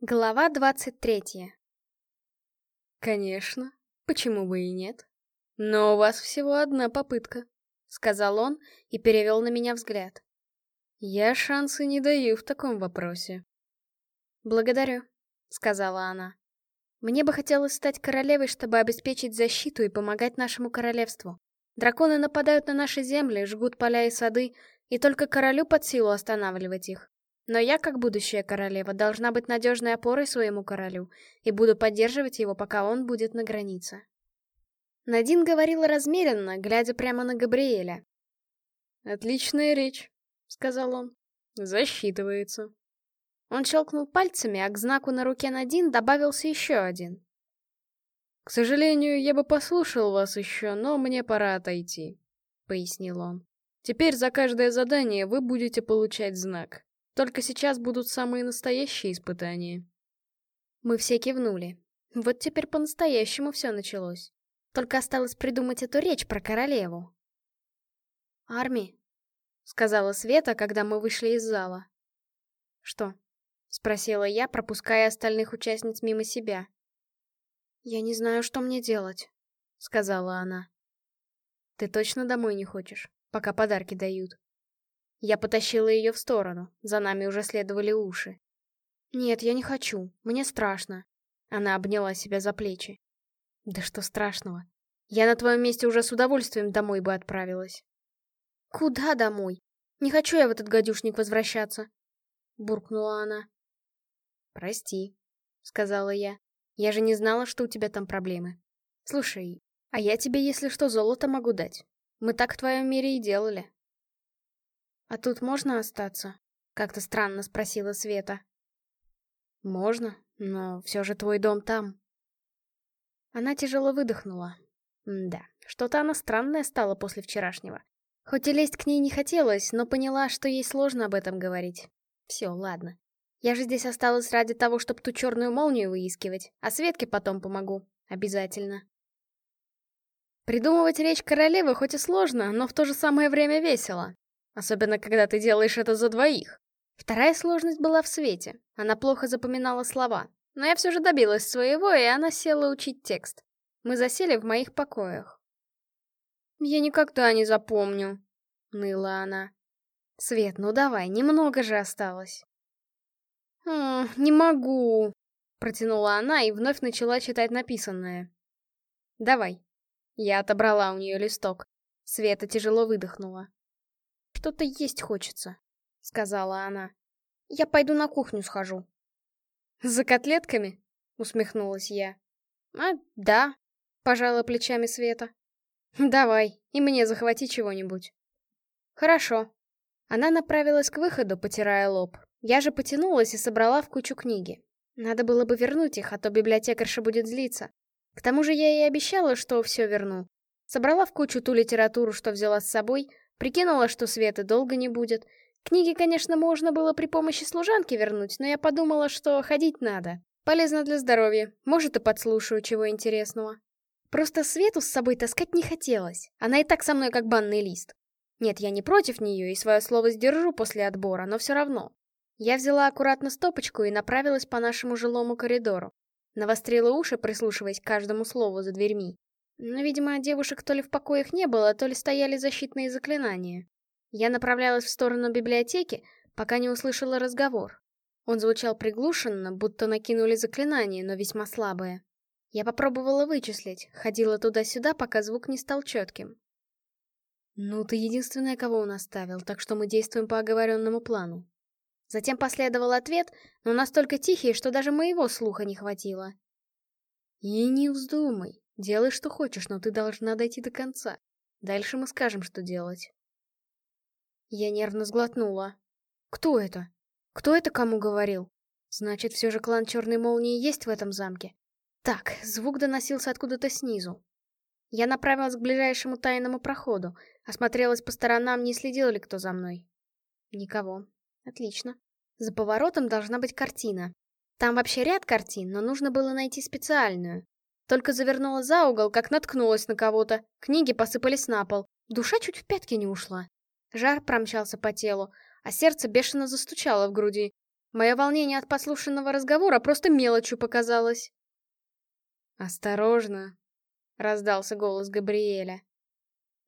Глава двадцать третья. «Конечно, почему бы и нет? Но у вас всего одна попытка», — сказал он и перевел на меня взгляд. «Я шансы не даю в таком вопросе». «Благодарю», — сказала она. «Мне бы хотелось стать королевой, чтобы обеспечить защиту и помогать нашему королевству. Драконы нападают на наши земли, жгут поля и сады, и только королю под силу останавливать их. Но я, как будущая королева, должна быть надежной опорой своему королю и буду поддерживать его, пока он будет на границе. Надин говорила размеренно, глядя прямо на Габриэля. «Отличная речь», — сказал он. «Засчитывается». Он щелкнул пальцами, а к знаку на руке Надин добавился еще один. «К сожалению, я бы послушал вас еще, но мне пора отойти», — пояснил он. «Теперь за каждое задание вы будете получать знак. Только сейчас будут самые настоящие испытания. Мы все кивнули. Вот теперь по-настоящему все началось. Только осталось придумать эту речь про королеву. «Арми», — сказала Света, когда мы вышли из зала. «Что?» — спросила я, пропуская остальных участниц мимо себя. «Я не знаю, что мне делать», — сказала она. «Ты точно домой не хочешь, пока подарки дают?» Я потащила ее в сторону, за нами уже следовали уши. «Нет, я не хочу, мне страшно». Она обняла себя за плечи. «Да что страшного? Я на твоем месте уже с удовольствием домой бы отправилась». «Куда домой? Не хочу я в этот гадюшник возвращаться», — буркнула она. «Прости», — сказала я. «Я же не знала, что у тебя там проблемы. Слушай, а я тебе, если что, золото могу дать. Мы так в твоем мире и делали». «А тут можно остаться?» — как-то странно спросила Света. «Можно, но все же твой дом там». Она тяжело выдохнула. да, что-то она странная стала после вчерашнего. Хоть и лезть к ней не хотелось, но поняла, что ей сложно об этом говорить. Все, ладно. Я же здесь осталась ради того, чтобы ту черную молнию выискивать, а Светке потом помогу. Обязательно. Придумывать речь королевы хоть и сложно, но в то же самое время весело. Особенно, когда ты делаешь это за двоих. Вторая сложность была в свете. Она плохо запоминала слова. Но я все же добилась своего, и она села учить текст. Мы засели в моих покоях. «Я никогда не запомню», — ныла она. «Свет, ну давай, немного же осталось». «Хм, не могу», — протянула она и вновь начала читать написанное. «Давай». Я отобрала у нее листок. Света тяжело выдохнула. «Что-то есть хочется», — сказала она. «Я пойду на кухню схожу». «За котлетками?» — усмехнулась я. «А, да», — пожала плечами Света. «Давай, и мне захвати чего-нибудь». «Хорошо». Она направилась к выходу, потирая лоб. Я же потянулась и собрала в кучу книги. Надо было бы вернуть их, а то библиотекарша будет злиться. К тому же я ей обещала, что все верну. Собрала в кучу ту литературу, что взяла с собой, Прикинула, что Светы долго не будет. Книги, конечно, можно было при помощи служанки вернуть, но я подумала, что ходить надо. Полезно для здоровья, может и подслушаю чего интересного. Просто Свету с собой таскать не хотелось. Она и так со мной как банный лист. Нет, я не против нее и свое слово сдержу после отбора, но все равно. Я взяла аккуратно стопочку и направилась по нашему жилому коридору. Навострила уши, прислушиваясь к каждому слову за дверьми. Но, видимо, девушек то ли в покоях не было, то ли стояли защитные заклинания. Я направлялась в сторону библиотеки, пока не услышала разговор. Он звучал приглушенно, будто накинули заклинание, но весьма слабое. Я попробовала вычислить, ходила туда-сюда, пока звук не стал четким. «Ну, ты единственная, кого он оставил, так что мы действуем по оговоренному плану». Затем последовал ответ, но настолько тихий, что даже моего слуха не хватило. «И не вздумай, Делай, что хочешь, но ты должна дойти до конца. Дальше мы скажем, что делать. Я нервно сглотнула. Кто это? Кто это кому говорил? Значит, все же клан Черной Молнии есть в этом замке? Так, звук доносился откуда-то снизу. Я направилась к ближайшему тайному проходу, осмотрелась по сторонам, не следил ли кто за мной. Никого. Отлично. За поворотом должна быть картина. Там вообще ряд картин, но нужно было найти специальную. Только завернула за угол, как наткнулась на кого-то. Книги посыпались на пол. Душа чуть в пятки не ушла. Жар промчался по телу, а сердце бешено застучало в груди. Мое волнение от послушанного разговора просто мелочью показалось. «Осторожно!» — раздался голос Габриэля.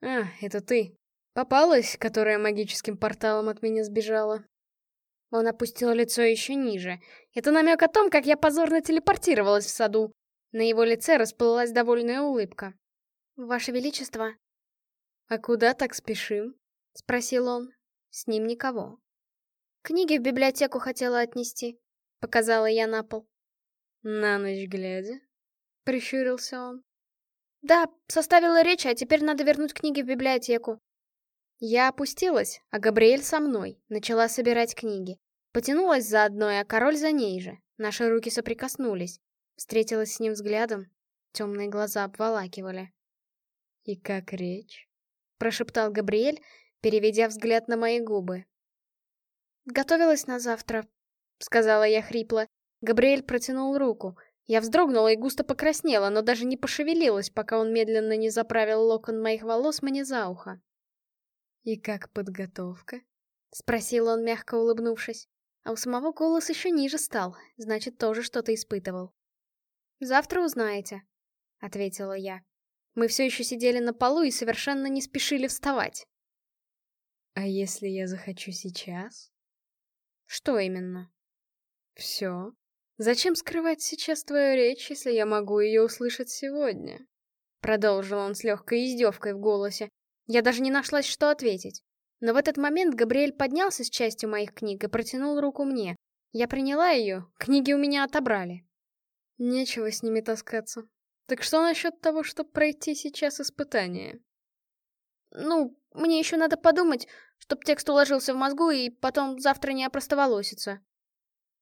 «А, это ты. Попалась, которая магическим порталом от меня сбежала?» Он опустил лицо еще ниже. Это намек о том, как я позорно телепортировалась в саду. На его лице расплылась довольная улыбка. «Ваше Величество!» «А куда так спешим?» — спросил он. С ним никого. «Книги в библиотеку хотела отнести», — показала я на пол. «На ночь глядя?» — прищурился он. «Да, составила речь, а теперь надо вернуть книги в библиотеку». Я опустилась, а Габриэль со мной, начала собирать книги. Потянулась за одной, а король за ней же. Наши руки соприкоснулись. Встретилась с ним взглядом. Темные глаза обволакивали. «И как речь?» — прошептал Габриэль, переведя взгляд на мои губы. «Готовилась на завтра», — сказала я хрипло. Габриэль протянул руку. Я вздрогнула и густо покраснела, но даже не пошевелилась, пока он медленно не заправил локон моих волос мне за ухо. «И как подготовка?» — спросил он, мягко улыбнувшись. А у самого голос еще ниже стал, значит, тоже что-то испытывал. «Завтра узнаете», — ответила я. Мы все еще сидели на полу и совершенно не спешили вставать. «А если я захочу сейчас?» «Что именно?» «Все. Зачем скрывать сейчас твою речь, если я могу ее услышать сегодня?» Продолжил он с легкой издевкой в голосе. Я даже не нашлась, что ответить. Но в этот момент Габриэль поднялся с частью моих книг и протянул руку мне. Я приняла ее, книги у меня отобрали. Нечего с ними таскаться. Так что насчет того, чтобы пройти сейчас испытание? Ну, мне еще надо подумать, чтоб текст уложился в мозгу и потом завтра не опростоволоситься.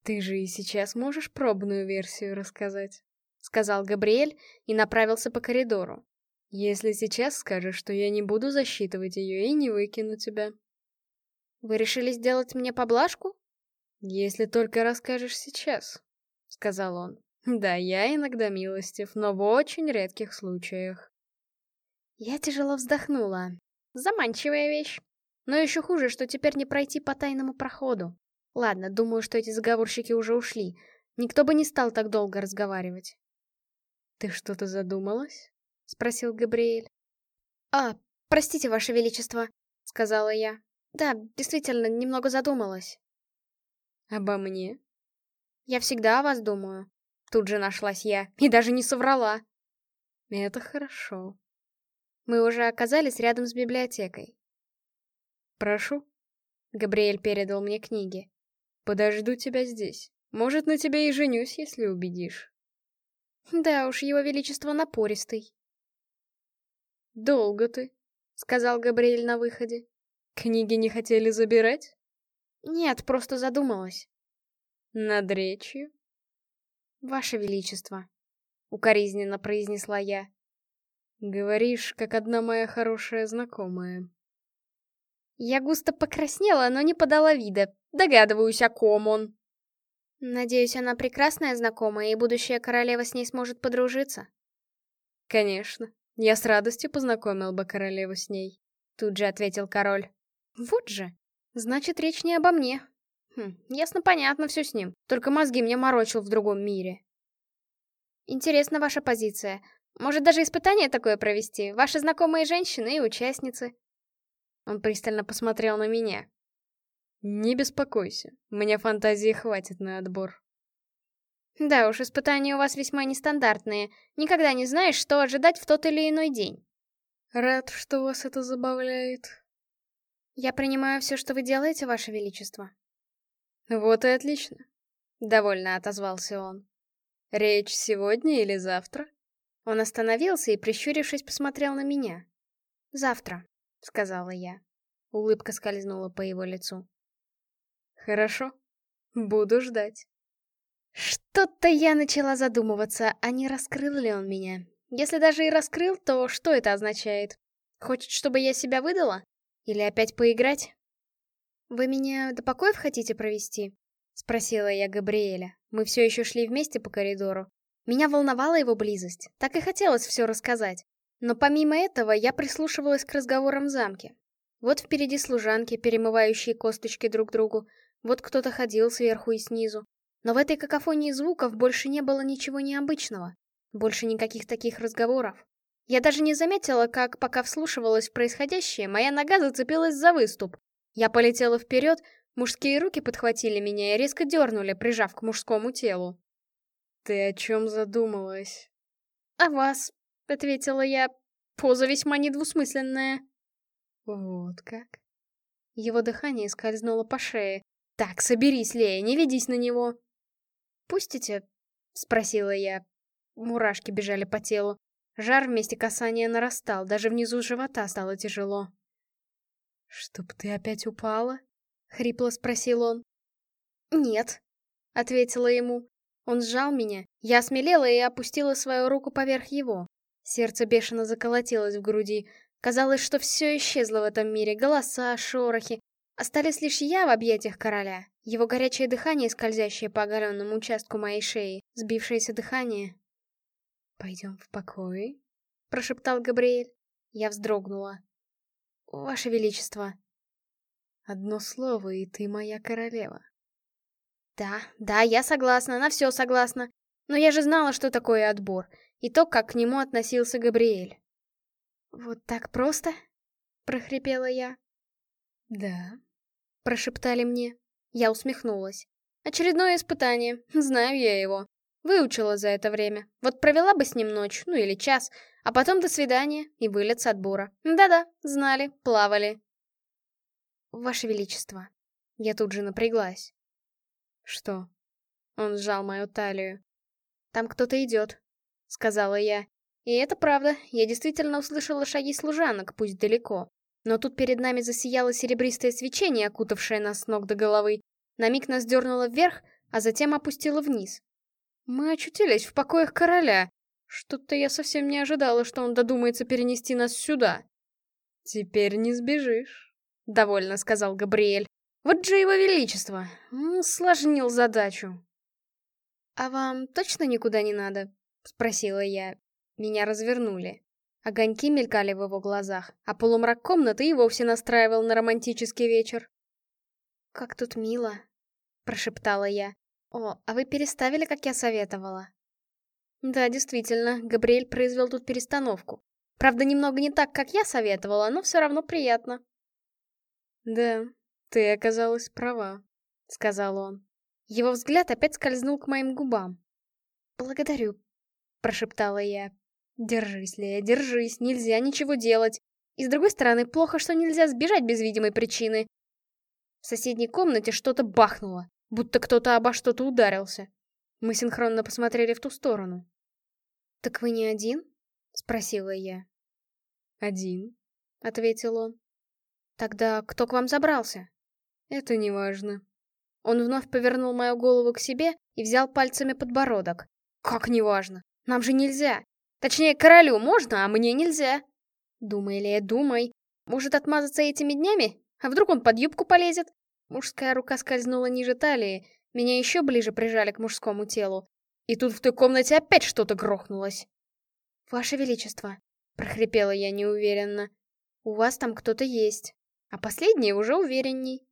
Ты же и сейчас можешь пробную версию рассказать, сказал Габриэль и направился по коридору. Если сейчас скажешь, что я не буду засчитывать ее и не выкину тебя. Вы решили сделать мне поблажку? Если только расскажешь сейчас, сказал он. Да, я иногда милостив, но в очень редких случаях. Я тяжело вздохнула. Заманчивая вещь. Но еще хуже, что теперь не пройти по тайному проходу. Ладно, думаю, что эти заговорщики уже ушли. Никто бы не стал так долго разговаривать. «Ты что-то задумалась?» — спросил Габриэль. «А, простите, Ваше Величество», — сказала я. «Да, действительно, немного задумалась». «Обо мне?» «Я всегда о вас думаю», Тут же нашлась я, и даже не соврала. Это хорошо. Мы уже оказались рядом с библиотекой. Прошу. Габриэль передал мне книги. Подожду тебя здесь. Может, на тебя и женюсь, если убедишь. Да уж, его величество напористый. Долго ты, сказал Габриэль на выходе. Книги не хотели забирать? Нет, просто задумалась. Над речью? «Ваше Величество», — укоризненно произнесла я. «Говоришь, как одна моя хорошая знакомая». Я густо покраснела, но не подала вида. Догадываюсь, о ком он. Надеюсь, она прекрасная знакомая, и будущая королева с ней сможет подружиться. Конечно. Я с радостью познакомил бы королеву с ней. Тут же ответил король. Вот же. Значит, речь не обо мне. Хм, ясно-понятно все с ним. Только мозги мне морочил в другом мире. Интересна ваша позиция. Может, даже испытание такое провести? Ваши знакомые женщины и участницы. Он пристально посмотрел на меня. Не беспокойся, мне фантазии хватит на отбор. Да уж, испытания у вас весьма нестандартные. Никогда не знаешь, что ожидать в тот или иной день. Рад, что вас это забавляет. Я принимаю все, что вы делаете, ваше величество. «Вот и отлично», — довольно отозвался он. «Речь сегодня или завтра?» Он остановился и, прищурившись, посмотрел на меня. «Завтра», — сказала я. Улыбка скользнула по его лицу. «Хорошо. Буду ждать». Что-то я начала задумываться, а не раскрыл ли он меня. Если даже и раскрыл, то что это означает? Хочет, чтобы я себя выдала? Или опять поиграть? «Вы меня до покоев хотите провести?» — спросила я Габриэля. Мы все еще шли вместе по коридору. Меня волновала его близость, так и хотелось все рассказать. Но помимо этого я прислушивалась к разговорам в замке. Вот впереди служанки, перемывающие косточки друг другу. Вот кто-то ходил сверху и снизу. Но в этой какофонии звуков больше не было ничего необычного. Больше никаких таких разговоров. Я даже не заметила, как, пока вслушивалась в происходящее, моя нога зацепилась за выступ. Я полетела вперед, мужские руки подхватили меня и резко дернули, прижав к мужскому телу. «Ты о чем задумалась?» «О вас», — ответила я. Поза весьма недвусмысленная. «Вот как?» Его дыхание скользнуло по шее. «Так, соберись, Лея, не ведись на него!» «Пустите?» — спросила я. Мурашки бежали по телу. Жар вместе касания нарастал, даже внизу живота стало тяжело. «Чтоб ты опять упала?» — хрипло спросил он. «Нет», — ответила ему. Он сжал меня, я осмелела и опустила свою руку поверх его. Сердце бешено заколотилось в груди. Казалось, что все исчезло в этом мире, голоса, шорохи. Остались лишь я в объятиях короля, его горячее дыхание, скользящее по оголенному участку моей шеи, сбившееся дыхание. «Пойдем в покой», — прошептал Габриэль. Я вздрогнула. «Ваше Величество». «Одно слово, и ты моя королева». «Да, да, я согласна, на все согласна. Но я же знала, что такое отбор, и то, как к нему относился Габриэль». «Вот так просто?» — прохрипела я. «Да», — прошептали мне. Я усмехнулась. «Очередное испытание. Знаю я его. Выучила за это время. Вот провела бы с ним ночь, ну или час, а потом до свидания и вылет с отбора. Да-да, знали, плавали». «Ваше Величество». Я тут же напряглась. «Что?» Он сжал мою талию. «Там кто-то идет», — сказала я. И это правда, я действительно услышала шаги служанок, пусть далеко. Но тут перед нами засияло серебристое свечение, окутавшее нас с ног до головы. На миг нас дернуло вверх, а затем опустило вниз. Мы очутились в покоях короля. Что-то я совсем не ожидала, что он додумается перенести нас сюда. «Теперь не сбежишь», — довольно сказал Габриэль. «Вот же его величество! Сложнил задачу». «А вам точно никуда не надо?» — спросила я. Меня развернули. Огоньки мелькали в его глазах, а полумрак комнаты и вовсе настраивал на романтический вечер. «Как тут мило», — прошептала я. «О, а вы переставили, как я советовала?» Да, действительно, Габриэль произвел тут перестановку. Правда, немного не так, как я советовала, но все равно приятно. «Да, ты оказалась права», — сказал он. Его взгляд опять скользнул к моим губам. «Благодарю», — прошептала я. Держись, Лея, держись, нельзя ничего делать. И с другой стороны, плохо, что нельзя сбежать без видимой причины. В соседней комнате что-то бахнуло, будто кто-то обо что-то ударился. Мы синхронно посмотрели в ту сторону. «Так вы не один?» — спросила я. «Один», — ответил он. «Тогда кто к вам забрался?» «Это не важно». Он вновь повернул мою голову к себе и взял пальцами подбородок. «Как неважно? Нам же нельзя!» Точнее, королю можно, а мне нельзя. Думай, Лея, думай. Может отмазаться этими днями? А вдруг он под юбку полезет? Мужская рука скользнула ниже талии, меня еще ближе прижали к мужскому телу. И тут в той комнате опять что-то грохнулось. «Ваше Величество», — прохрипела я неуверенно, — «у вас там кто-то есть, а последний уже уверенней».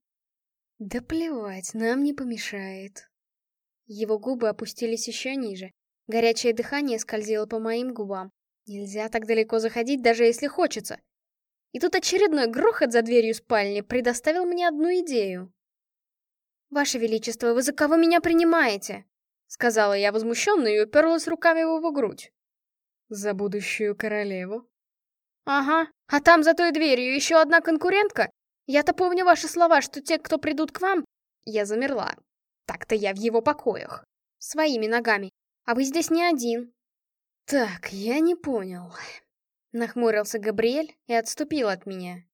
«Да плевать, нам не помешает». Его губы опустились еще ниже, Горячее дыхание скользило по моим губам. Нельзя так далеко заходить, даже если хочется. И тут очередной грохот за дверью спальни предоставил мне одну идею. «Ваше Величество, вы за кого меня принимаете?» Сказала я возмущенно и уперлась руками в его грудь. «За будущую королеву?» «Ага, а там за той дверью еще одна конкурентка? Я-то помню ваши слова, что те, кто придут к вам...» Я замерла. Так-то я в его покоях. Своими ногами. А вы здесь не один. Так, я не понял. Нахмурился Габриэль и отступил от меня.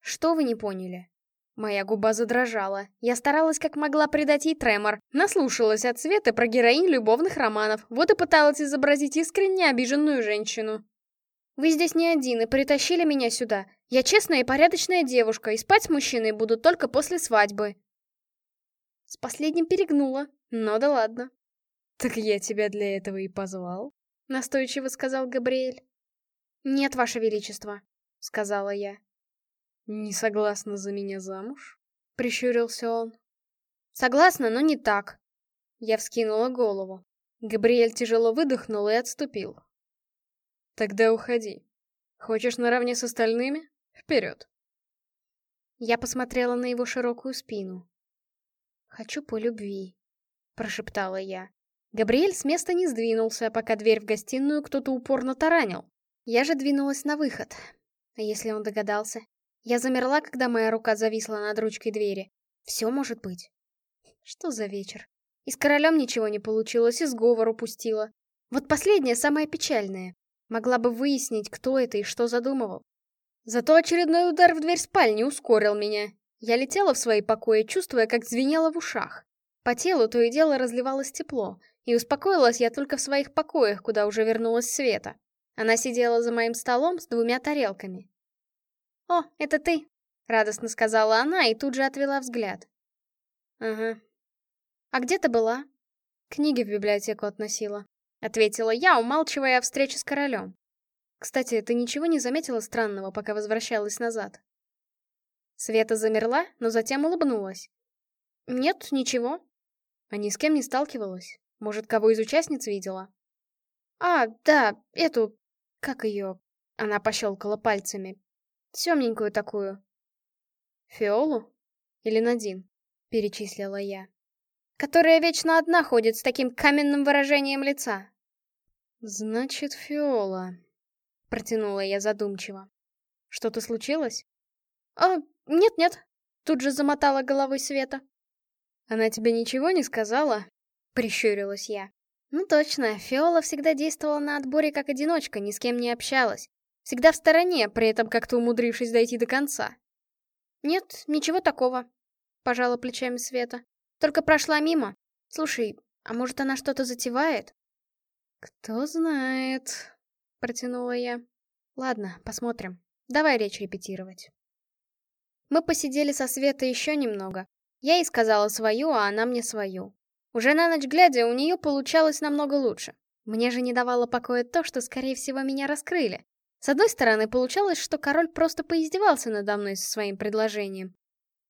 Что вы не поняли? Моя губа задрожала. Я старалась как могла придать ей тремор. Наслушалась от Светы про героинь любовных романов. Вот и пыталась изобразить искренне обиженную женщину. Вы здесь не один и притащили меня сюда. Я честная и порядочная девушка, и спать с мужчиной буду только после свадьбы. С последним перегнула, но да ладно. «Так я тебя для этого и позвал», — настойчиво сказал Габриэль. «Нет, ваше величество», — сказала я. «Не согласна за меня замуж?» — прищурился он. Согласна, но не так. Я вскинула голову. Габриэль тяжело выдохнул и отступил. Тогда уходи. Хочешь наравне с остальными? Вперед. Я посмотрела на его широкую спину. «Хочу по любви», — прошептала я. Габриэль с места не сдвинулся, пока дверь в гостиную кто-то упорно таранил. Я же двинулась на выход. Если он догадался? Я замерла, когда моя рука зависла над ручкой двери. Все может быть. Что за вечер? И с королем ничего не получилось, и сговор упустила. Вот последнее самое печальное. Могла бы выяснить, кто это и что задумывал. Зато очередной удар в дверь спальни ускорил меня. Я летела в свои покои, чувствуя, как звенело в ушах. По телу то и дело разливалось тепло, и успокоилась я только в своих покоях, куда уже вернулась Света. Она сидела за моим столом с двумя тарелками. «О, это ты!» — радостно сказала она и тут же отвела взгляд. «Ага. А где ты была?» «Книги в библиотеку относила», — ответила я, умалчивая о встрече с королем. Кстати, ты ничего не заметила странного, пока возвращалась назад? Света замерла, но затем улыбнулась. Нет, ничего. А ни с кем не сталкивалась? Может, кого из участниц видела? А, да, эту... Как ее? Она пощелкала пальцами. Темненькую такую. Фиолу? Или Надин? Перечислила я. Которая вечно одна ходит с таким каменным выражением лица. Значит, Фиола. Протянула я задумчиво. Что-то случилось? А, нет-нет. Тут же замотала головой Света. Она тебе ничего не сказала? Прищурилась я. Ну точно, Фиола всегда действовала на отборе как одиночка, ни с кем не общалась. Всегда в стороне, при этом как-то умудрившись дойти до конца. Нет, ничего такого. Пожала плечами Света. Только прошла мимо. Слушай, а может она что-то затевает? Кто знает, протянула я. Ладно, посмотрим. Давай речь репетировать. Мы посидели со Светой еще немного. Я ей сказала свою, а она мне свою. Уже на ночь глядя, у нее получалось намного лучше. Мне же не давало покоя то, что, скорее всего, меня раскрыли. С одной стороны, получалось, что король просто поиздевался надо мной со своим предложением.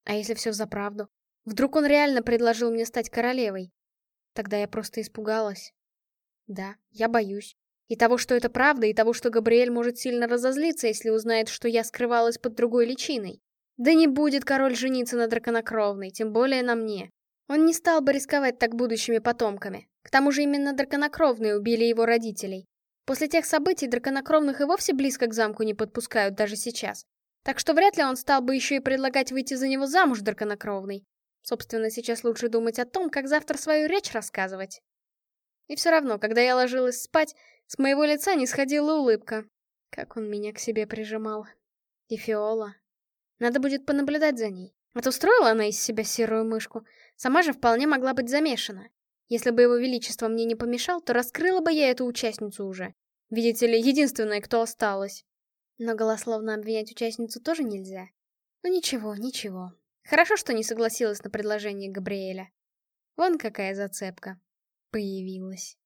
А если все за правду? Вдруг он реально предложил мне стать королевой? Тогда я просто испугалась. Да, я боюсь. И того, что это правда, и того, что Габриэль может сильно разозлиться, если узнает, что я скрывалась под другой личиной. Да не будет король жениться на драконокровной, тем более на мне. Он не стал бы рисковать так будущими потомками. К тому же именно драконокровные убили его родителей. После тех событий драконокровных и вовсе близко к замку не подпускают даже сейчас. Так что вряд ли он стал бы еще и предлагать выйти за него замуж драконокровной. Собственно, сейчас лучше думать о том, как завтра свою речь рассказывать. И все равно, когда я ложилась спать, с моего лица не сходила улыбка. Как он меня к себе прижимал. И Фиола. Надо будет понаблюдать за ней. Вот устроила она из себя серую мышку. Сама же вполне могла быть замешана. Если бы его величество мне не помешал, то раскрыла бы я эту участницу уже. Видите ли, единственная, кто осталась. Но голословно обвинять участницу тоже нельзя. Ну ничего, ничего. Хорошо, что не согласилась на предложение Габриэля. Вон какая зацепка появилась.